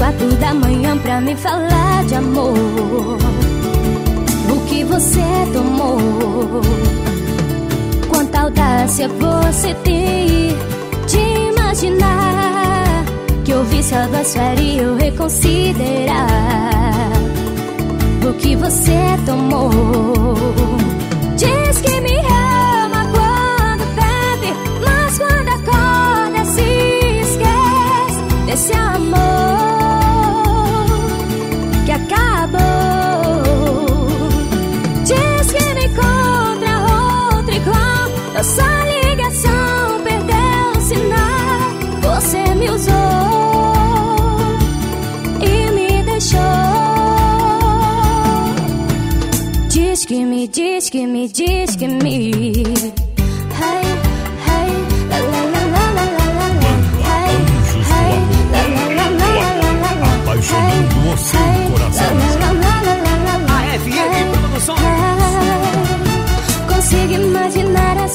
quatro da manhã pra me falar de amor. O que você tomou? Quanta audácia você tem de imaginar que eu vi a voz faria eu reconsiderar o que você tomou. Acabou. Diz que me encontra outro igual, nossa ligação perdeu o sinal. Você me usou e me deixou. Diz que me, diz que me, diz que me.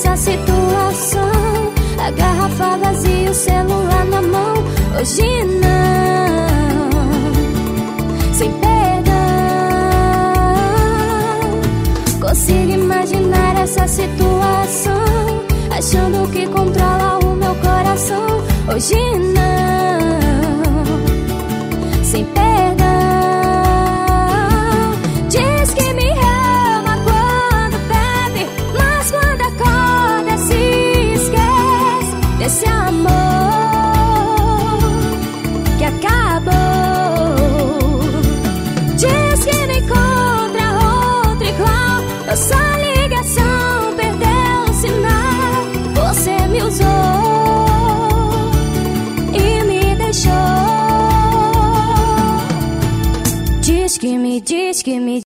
Essa situação. A garrafa vazia, o celular na mão. Hoje não, sem perdão. Consigo imaginar essa situação. Achando que controla o meu coração. Hoje não, just give me